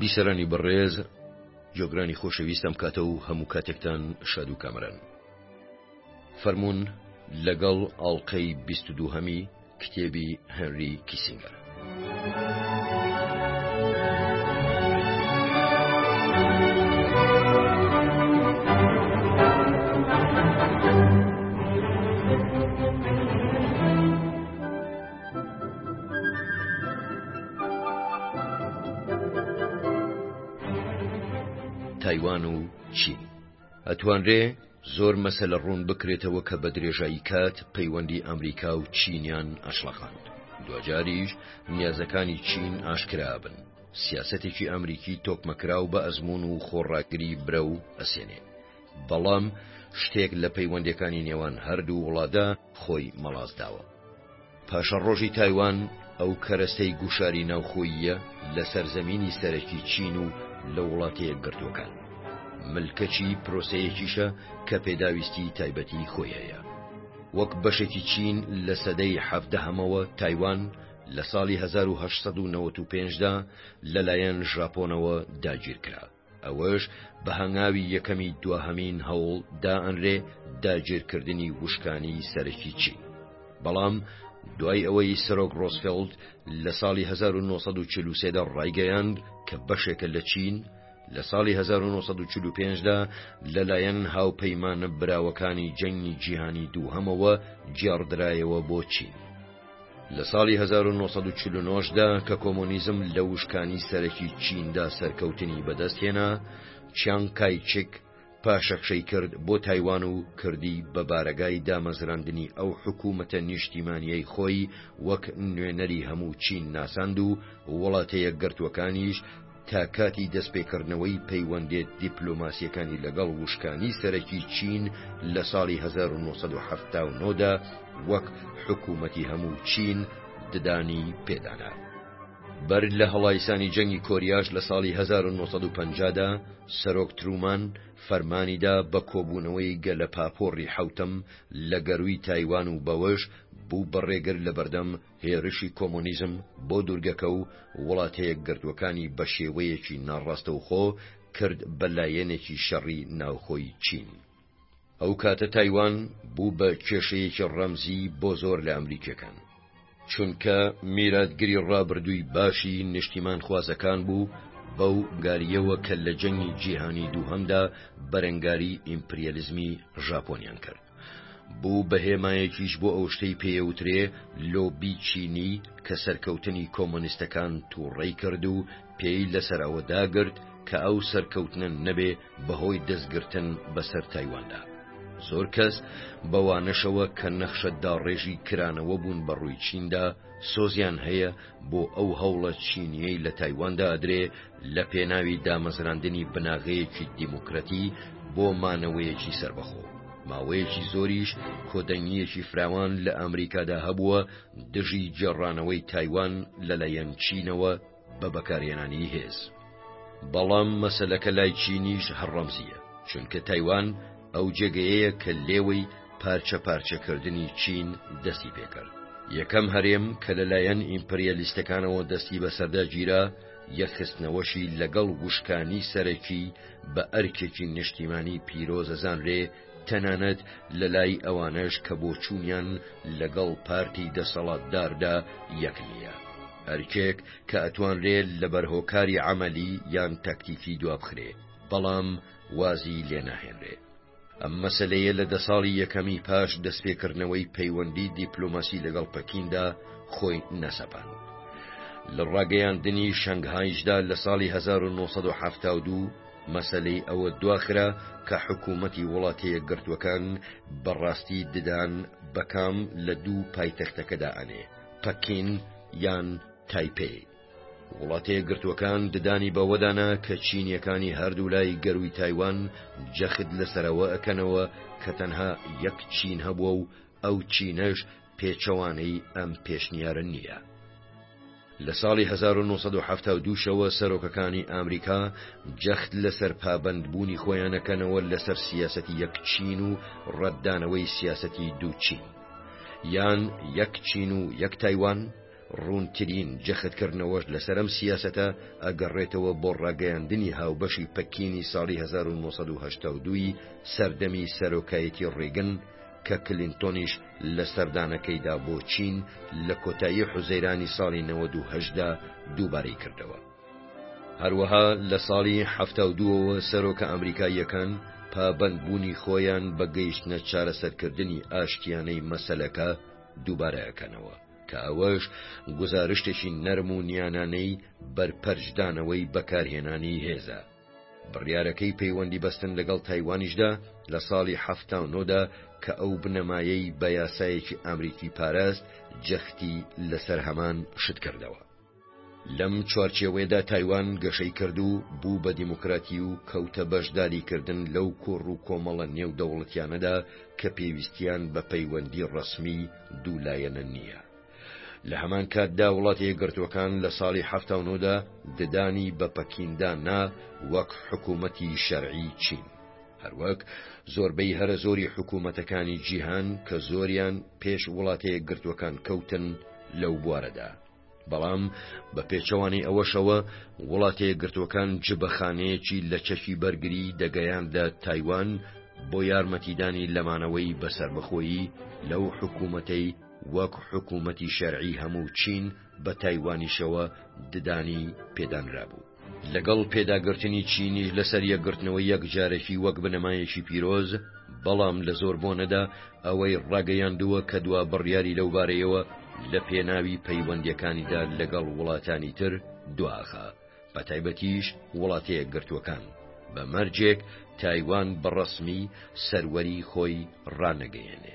بیسەرانی بەڕێز جۆگرانی خۆشەویست ئەم کاتە و هەموو کاتێکتان شاد و کامران فەرمونون لەگەڵ ئاڵلقەی بیست و دووهەمی کتێبی هەنری کیسینگەر. تایوان و چین ئەتوانرێ زۆر مەسەلە ڕوون بکرێتەوە کە بە درێژایی کات پەیوەندی ئەمریکا و چینیان ئەشڵەقاند دوجاریش نیازەکانی چین ئاشکرابن سیاسەتێکی ئەمریکی تۆکمەکراو بە ئەزمون و خۆڕاگری برە و ئەسێنێ بەڵام شتێک لە پەیوەندەکانی نێوان هەردوو وڵادا خۆی مەڵاز داوە پاشەڕۆژی تایوان ئەو کەرەستەی گوشاری ناوخۆییە لە سەرزەمینی سەرەکی چین و لە وڵاتە یەکگرتووەکان ملکەچی پرۆسەیەکیشە کە پێداویستی تایبەتی خۆی هەیە وەک بەشێکی چین لە سەدەی حەفدەهەمەوە تایوان لە ساڵی 1995دا لەلایەن ژاپۆنەوە داگیرکرا ئەوەش بە هەنگاوی یەکەمی دواهەمین هەوڵ دائەنرێ داگیرکردنی وشکانی سەرەکی چین بەڵام دوای ئەوەی سەرۆک ڕۆسفێلد لە ساڵی 1940دا ڕایگەیاند کە بەشێکە لە چین لە ساڵی 1945دا لەلایەن هاوپەیمانە براوەکانی جەنگی جیهانی دووهەمەوە گێڕدرایەوە بۆ چین. لە ساڵی 1949 دا کە کۆمۆنیزم لە وشکانی سەرەکی چیندا سەرکەوتنی بەدەست هێنا چیان کایچک پاشەکشەی کرد بۆ تایوان و کردی بە بارەگای دامەزراندنی ئەو حکوومەتە نیشتیمانیەی خۆی وەک نوێنەری هەموو چین ناساند و وڵاتەیە گرتووەکانیش تا کاتی دەستپێکردنەوەی پەیوەندێ دیپلۆماسییەکانی لەگەڵ وشکانی سەرەکی چین لە ساڵی 1970 دا وەک حکوومەتی هەموو چین ددانی پێدانا. بەر لە هەڵایسانی جەنگی کۆریاش لە ساڵی 1950 دا، سەرۆک ترومان فەرمانی دا بە کۆبوونەوەی گەلەپاپۆڕی حەوتەم لە گەرووی تایوان و بەوەش بوو بە ڕێگر لە بەردەم هێرشی کۆمۆنیزم بۆ دوورگەکە و وڵاتەیەکگرتووەکانی بە شێوەیەکی ناڕاستەوخۆ کرد بە لایەنێکی شەڕی ناوخۆی چین. ئەو کاتە تایوان بوو بە کێشەیەکی ڕەمزی بۆ زۆر لە ئەمریکییەکان. چونکە میراتگری ڕابردووی باشی نیشتیمانخوازەکان بوو، بەو گارییەوە کە لە جەنگی جیهانی دووهەمدا بەرەنگاری ئیمپریالیزمی ژاپۆنیان کرد. بوو بە هێمایەکیش بۆ ئەو شتەی پێوترێ لۆبی چینی کە سەرکەوتنی کۆمۆنیستەکان تووڕەی کرد و پێی لەسەر ئەوە داگرت کە ئەو سەرکەوتنە نەبێ بەهۆی دەستگرتن بەسەر تایواندا. زۆر کەس بەوانەشەوە کە نەخشە داڕێژی کرانەوە بوون بە ڕووی چیندا سۆزیان هەیە بۆ ئەو هەوڵە چینیەی لە تایواندا ئەدرێ لە پێناوی دامەزراندنی بناغەیەکی دیموکراتی بۆ مانەوەیەکی سەربەخۆ. ماوەیەکی زۆریش کۆدەنگییەکی فراوان لە ئامریکادا هەبووە دژی گێڕانەوەی تایوان لەلایەن چینەوە بە بەکارهێنانی هێز. بەڵام مەسەلەکە لای چینیش هەر ڕەمزییە، چونکە تایوان ئەو جێگەیەیە کە لێوەی پارچە پارچەکردنی چین دەستی پێکرد. یەکەم هەرێم کە لەلایەن ئیمپریالیستەکانەوە دەستی بەسەردا گیرا، یەکخستنەوەشی لەگەڵ وشکانی سەرەکی بە ئەرکێکی نیشتیمانی پیرۆز ئەزانرێ، تەنانەت لەلای ئەوانەش کە بۆچوونیان لەگەڵ پارتی دەسەڵاتداردا یەک نییە، ئەرکێک کە ئەتوانرێ لەبەر هۆکاری عەمەلی یان تەکتیکی دوابخرێ، بەڵام وازی لێناهێنرێ. ئەم مەسەلەیە لە دە ساڵی یەکەمی پاش دەستپێکردنەوەی پەیوەندی دیپلۆماسی لەگەڵ پەکیندا خۆی نەسەپاند. لە ڕاگەیاندنی شەنگهایشدا لە ساڵی 1970 مەسەلەی ئەوە دواخرا کە حکوومەتی وڵاتەیەکگرتووەکان بەڕاستی ددان بەکام لە دوو پایتەختەکەدا ئەنێ پەکین یان تایپێ. وڵاتەیەکگرتووەکان ددانی بەوەدانا کە چینیەکانی هەردوولای گەرووی تایوان جەخت لەسەرەوە ئەکەنەوە کە تەنها یەک چین هەبووە و ئەو چینەش پێچەوانەی ئەم پێشنیارە نییە. لە ساڵی 1970 شەوە سەرۆکەکانی ئامریکا جەخت لەسەر پابەندبوونی خۆیانەکەنەوە لەسەر سیاسەتی یەک چین و ڕەتدانەوەی سیاسەتی دوو چین یان یەک چین و یەک تایوان، ڕوونترین جەختکردنەوەش لەسەر ئەم سیاسەتە ئەگەڕێتەوە بۆ ڕاگەیاندنی هاوبەشی پەکینی ساڵی هەزار و نۆ سەد و هەشتا و دوو ی سەردەمی سەرۆکایەتی ڕیگن کە کلینتۆنیش لە سەردانەکەیدا بۆ چین لە کۆتایی حوزەیرانی ساڵی نەوەد و هەشت دا دووبارەی کردەوە. هەروەها لە ساڵی حەفتا و دوو ەوە سەرۆکە ئەمریکاییەکان پابەندبوونی خۆیان بە گەیشتنە چارەسەرکردنی ئاشتییانەی مەسەلەکە دووبارە ئەکەنەوە. کە ئەوەش گوزارشتێکی نەرم و نیانانەی بەرپەرچدانەوەی بەکارهێنانی هێزە. بڕیارەکەی پەیوەندی بەستن لەگەڵ تایوانیشدا لە ساڵی حەفتا و نۆدا کە ئەو بنەمایەی بە یاسایەکی ئامریکی پاراست جەختی لەسەر هەمان شت کردەوە. لەم چوارچێوەیەدا تایوان گەشەی کرد و بوو بە دیموکراتی و کەوتە بەشداریکردن لەو کۆڕ و کۆمەڵە نێودەوڵەتیانەدا کە پێویستیان بە پەیوەندی ڕەسمی دوو لایەنە نییە. لە هەمان کاتدا وڵاتە یەکگرتووەکان لە ساڵی هەفتا و نۆدا ددانی بە پەکیندا نا وەک حکوومەتی شەرعی چین. هەروەک زۆربەی هەرە زۆری حکوومەتەکانی جیهان کە زۆریان پێش وڵاتە یەکگرتووەکان کەوتن لەو بوارەدا. بەڵام بە پێچەوانەی ئەوەشەوە وڵاتەیەکگرتووەکان جبەخانەیەکی لە چەکی بەرگری دەگەیاندە تایوان بۆ یارمەتیدانی لەمانەوەی بەسەربەخۆیی لەو حکوومەتەی وەک حکوومەتی شەرعی هەموو چین بە تایوانیشەوە ددانی پێدانرابوو. لەگەڵ پێداگرتنی چینیش لەسەر یەکگرتنەوەی یەکجارەکی وەک بنەمایەکی پیرۆز، بەڵام لە زۆر بۆنەدا ئەوەی ڕاگەیاندووە کە دوا بڕیاری لەو بارەیەوە لە پێناوی پەیوەندیەکانیدا لەگەڵ وڵاتانی تر دوائەخا، بەتایبەتیش وڵاتەیەکگرتووەکان، بە مەرجێک تایوان بە ڕەسمی سەروەری خۆی ڕانەگەیەنێ.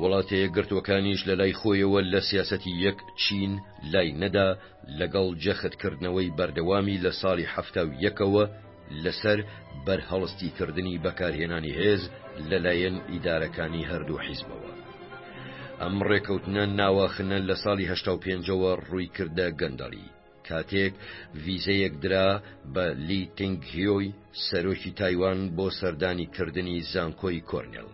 وڵاتە یەکگرتوەکانیش لە لای خۆیەوە لە سیاسەتی یەک چین لای نەدا لەگەڵ جەختکردنەوەی بەردەوامی لە ساڵی هەفتا و یەکەوە لەسەر بەرهەڵستیکردنی بەکارهێنانی هێز لەلایەن ئیدارەکانی هەردوو حیزبەوە. ئەم ڕێکەوتنە ناواخنە لە ساڵی هەشتا و پێنجەوە ڕووی کردە گەندەڵی کاتێک ڤیزەیەک درا بە لی تنگهیۆی سەرۆکی تایوان بۆ سەردانی کردنی زانکۆی کۆرنێڵ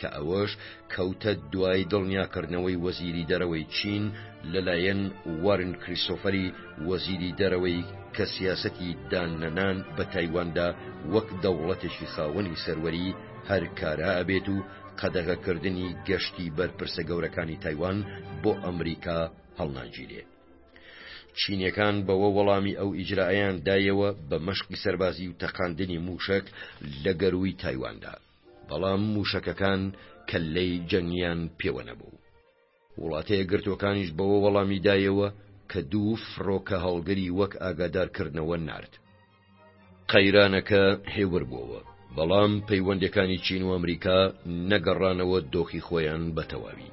کە ئەوەش کەوتە دوای دڵنیاکردنەوەی وەزیری دەرەوەی چین لەلایەن وارن کریسۆفەری وەزیری دەرەوەی کە سیاسەتی داننەنان بە تایواندا وەک دەوڵەتێکی خاوەنی سەروەری هەر کارا ئەبێت و قەدەغەکردنی گەشتی بەرپرسە گەورەکانی تایوان بۆ ئەمریکا هەڵناگیرێت. چینەکان بەوە وەڵامی ئەو ئیجرائیان دایەوە بە مەشقی سەربازی و تەقاندنی مووشەک لە گەرووی تایواندا. بەڵام مووشەکەکان کەللەی جەنگیان پێوە نەبوو. وڵاتە یەکگرتووەکانیش بەوە وەڵامی دایەوە کە دوو فڕۆکە هەڵگری وەک ئاگادارکردنەوە نارد. قەیرانەکە هێور بووەوە، بەڵام پەیوەندەکانی چین و ئەمریکا نەگەڕانەوە دۆخی خۆیان بە تەواوی.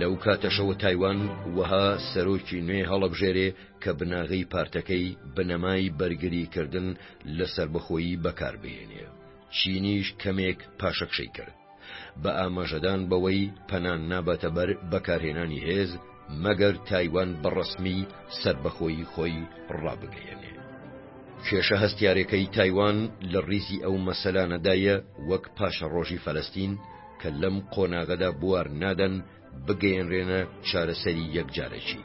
لەو کاتەشەوە تایوان وەها سەرۆکی نوێ هەڵەبژێرێ کە بناغەی پارتەکەی بنەمای بەرگریکردن لە سەربەخۆیی بەکاربهێنێ. چینیش کەمێک پاشەکشەی کرد بە ئاماژەدان بەوەی پەنا ناباتە بەر بەکارهێنانی هێز مەگەر تایوان بە ڕەسمی سەربەخۆیی خۆی ڕابگەیەنێ. کێشە هەستیارەکەی تایوان لە ڕیزی ئەو مەسەلانەدایە وەک پاشەڕۆژی فەلەستین کە لەم قۆناغەدا بوار نادەن بگەیەنرێنە چارەسەری یەکجارەکی.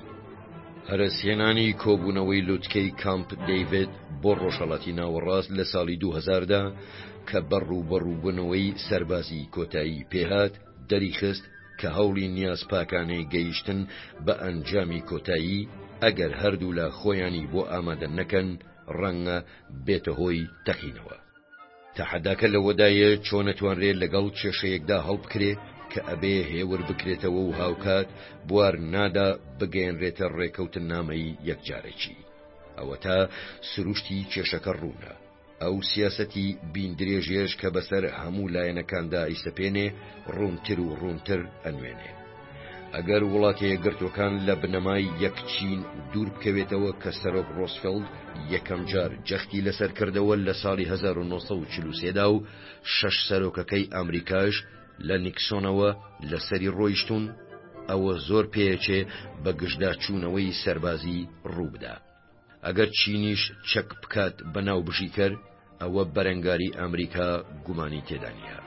هەرەسهێنانی کۆبوونەوەی لوتکەی کامپ دەیڤێت بۆ ڕۆژهڵاتی ناوەڕاست لە ساڵی 2000دا کە بە ڕووبەڕووبوونەوەی سەربازی کۆتایی پێهات دەریخست کە هەوڵی نیاز پاکانەی گەیشتن بە ئەنجامی کۆتایی ئەگەر هەردوولا خۆیانی بۆ ئامادە نەکەن ڕەنگە بێتە هۆی تەقینەوە. تەحەداکە لەوەدایە چۆن ئەتوانرێ لەگەڵ کێشەیەکدا هەڵبکرێ کە ئەبێ هێور بکرێتەوە و هاوکات بوار نادا بگەیەنرێتە ڕێکەوتننامەی یەکجارەکی ئەوەتا سروشتی کێشەکە ڕوونە ئەو سیاسەتی بیندرێژێش کە بەسەر هەموو لایەنەکاندا ئیسەپێنێ ڕوونتر و ڕوونتر ئەنوێنێ ئەگەر وڵاتە یەکگرتووەکان لە بنەمای یەک چین دوور بکەوێتەوە کە سەرۆک ڕۆسفلد یەکەم جار جەختی لەسەر کردەوە لە ساڵی 1940دا و شەش سەرۆکەکەی ئەمریکاش لە نیکسۆنەوە لەسەری ڕۆیشتون ئەوە زۆر پێچێ بە گشتدا چوونەوەی سەربازی ڕووبدا. ئەگەر چینیش چەک بکات بە ناوبژیکەر ئەوە بەرەنگاری ئەمریکا گومانی تێدانە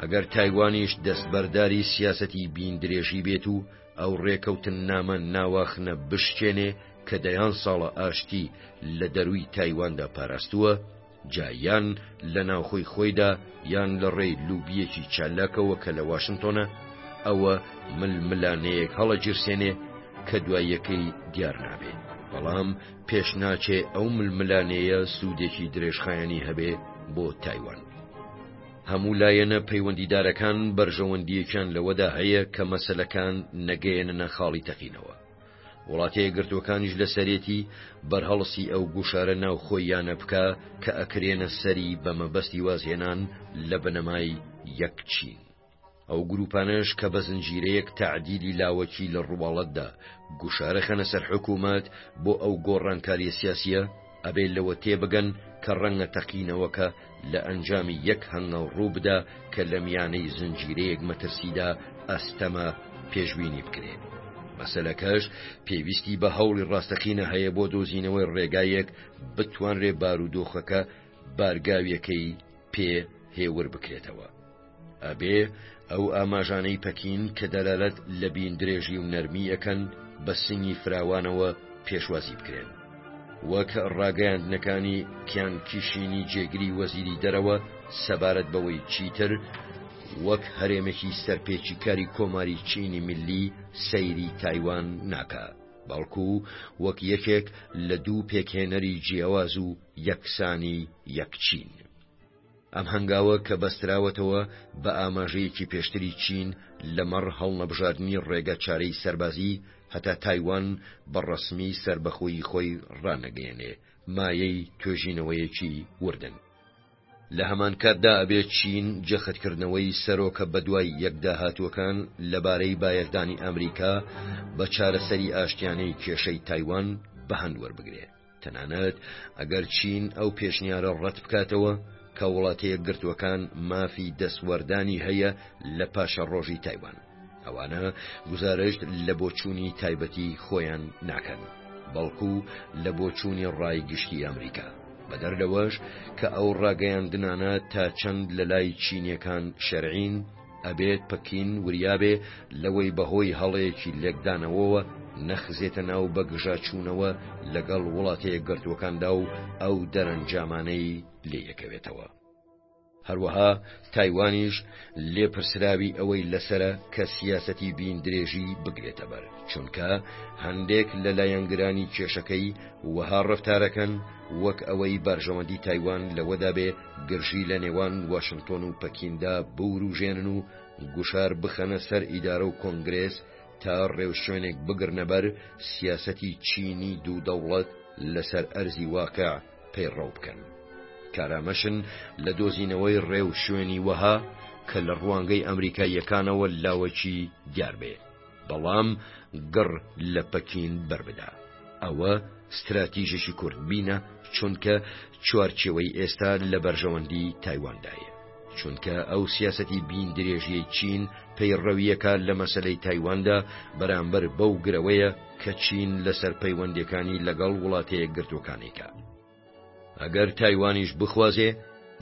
ئەگەر تایوانیش دەستبەرداری سیاسەتی بین درێژی بێت و ئەو ڕێکەوتن نامە ناواخنە بشکێنێ کە دەیان ساڵە ئاشتی لە دەروی تایواندا پاراستووە جا یان لە ناوخۆی خۆیدا یان لە ڕێی لوبیەکی چالاکەوە کە لە واشنتۆنە ئەوە ململانەیەک هەڵەگیرسێنێ کە دواییەکەی دیار نابێ بەڵام پێش ناچێ ئەو ململانەیە سوودێکی درێژخایەنی هەبێ بۆ تایوان. هەموو لایەنە پەیوەندیدارەکان بەرژەوەندیەکیان لەوەدا هەیە کە مەسلەکان نەگەیەنە خاڵی تەقینەوە وڵاتەیەکگرتووەکانیش لە سەرێتی بەرهەڵستی ئەو گوشارە ناوخۆییانە بکا کە ئەکرێنە سەری بە مەبەستی وازهێنان لە بنەمای یەک چین. ئەو گرووپانەش کە بە زنجیرەیەک تەعدیلی لاوەکی لە ڕواڵەتدا گوشارە خەنە سەر حکوومەت بۆ ئەو گۆڕانکارییە سیاسییە، ئەبێ لەوە تێبگەن کە ڕەنگە تەقینەوەکە لە ئەنجامی یەک هەنگاو ڕووبدا کە لە میانەی زنجیرەیەک مەترسیدا ئەستەمە پێشبینی بکرێت. مەسەلەکەش پێویستی بە هەوڵی ڕاستەقینە هەیە بۆ دۆزینەوەی ڕێگایەک بتوانرێ بارودۆخەکە بارگاویەکەی پێ هێور بکرێتەوە. ئەبێ ئەو ئاماژانەی پەکین کە دەلالەت لە بین درێژی و نەرمی ئەکەن بە سنگی فراوانەوە پێشوازی بکرێن وەک ڕاگەیاندنەکانی کیان کیشینی جێگری وەزیری دەرەوە سەبارەت بەوەی چیتر وەک هەرێمێکی سەرپێچی کاری کۆماری چینی ملی سەیری تایوان ناکە بەڵکو وەک یەکێک لە دوو پێکهێنەری جیاواز و یەکسانی یەکچین. ئەم هەنگاوە کە بەستراوەتەوە بە ئاماژەیەکی پێشتری چین لەمەڕ هەڵنەبژاردنی ڕێگە چارەی سەربازی هەتا تایوان بە ڕەسمی سەربەخۆیی خۆی ڕانەگەیەنێ، مایەی توێژینەوەیەکی وردن. لە هەمانکاتدا ئەبێ چین جەختکردنەوەی سەرۆکە بەدوای یەکدا هاتووەکان لەبارەی بایەخدانی ئامریکا بە چارەسەری ئاشتیانەی کێشەی تایوان بە هەند وەربگرێ. تەنانەت ئەگەر چین ئەو پێشنیارە ڕەت بکاتەوە کە وڵاتە یەکگرتووەکان مافی دەستوەردانی هەیە لە پاشە ڕۆژی تایوان ئەوانە گزارشت لە بۆچوونی تایبەتی خۆیان ناکەن بەڵکو لە بۆچوونی ڕای گشتی ئەمریکا بەدەر لەوەش کە ئەو ڕاگەیاندنانە تا چەند لە لای چینیەکان شەرعین ئەبێت پکین وریابێ لەوەی بەهۆی هەڵەیەکی لێکدانەوەوە نەخزێتە ناو بەگژاچوونەوە لەگەڵ وڵاتەیەکگرتووەکاندا و ئەو دەرەنجامانەی لێیەکەوێتەوە. هەروەها تایوانیش لێپرسراوی ئەوەی لەسرە کە سیاسەتی بین درێژی بگرێتە بەر چونکە هەندێک لە لایەنگرانی کێشەکەی وەها ڕفتارەکەن وەک ئەوەی بەرژەوەندی تایوان لەوەدا بێ گرژی لە نێوان واشنتۆن و پەکیندا بوروژێنن و گوشار بخەنە سەر ئیدارە و کۆنگرێس تا ڕێوشوێنێک بگرنە بەر سیاسەتی چینی دوو دەوڵەت لەسەر ئەرزی واقع پەیڕەو بکەن کارامەشن لە دۆزینەوەی ڕێوشوێنی وەها کە لە ڕوانگەی ئەمریکاییەکانەوە لاوەکی دیار بێت. بەڵام گڕ لە پەکین بەربدە ئەوە ستراتیژێکی کورد بینە چونکە چوارچێوەی ئێستا لە بەرژەوەندی تایواندایە چونکە ئەو سیاسەتی بین درێژیی چین پەیڕەویەکە لە مەسلەی تایواندا بەرامبەر بەو گرەوەیە کە چین لەسەر پەیوەندەکانی لەگەڵ وڵاتەیە گرتوەکانێکە. ئەگەر تایوانیش بخوازێ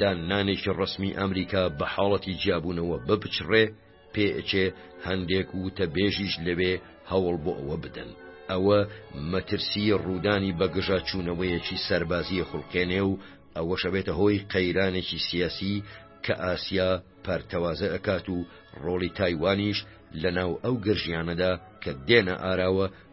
داننانێکی ڕسمی ئەمریکا بە حاڵەتی جیابوونەوە بپچڕێ پێچێ هەندێک وتەبێژیش لەوێ هەوڵ بۆ ئەوە بدەن ئەوە مەترسی ڕوودانی بە گژە چوونەوەیەکی سەربازیە خوڵقێنێ و ئەوەشەبێتە هۆی قەیرانێکی سیاسی کە ئاسیا پەرتەوازە ئەکات و ڕۆڵی تایوانیش لە ناو ئەو گرژیانەدا کە دێنە ئاراوە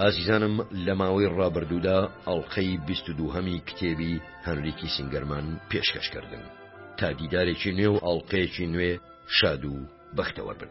ئازیزانم لە ماوەی ڕابردوودا ئەڵقەی بیست و دووهەمی کتێبی هەنری کیسینگەرمان پێشکەش کردن تا دیدارێکی نوێ و ئەڵقەیەکی نوێ شاد و بەختەوەر بن.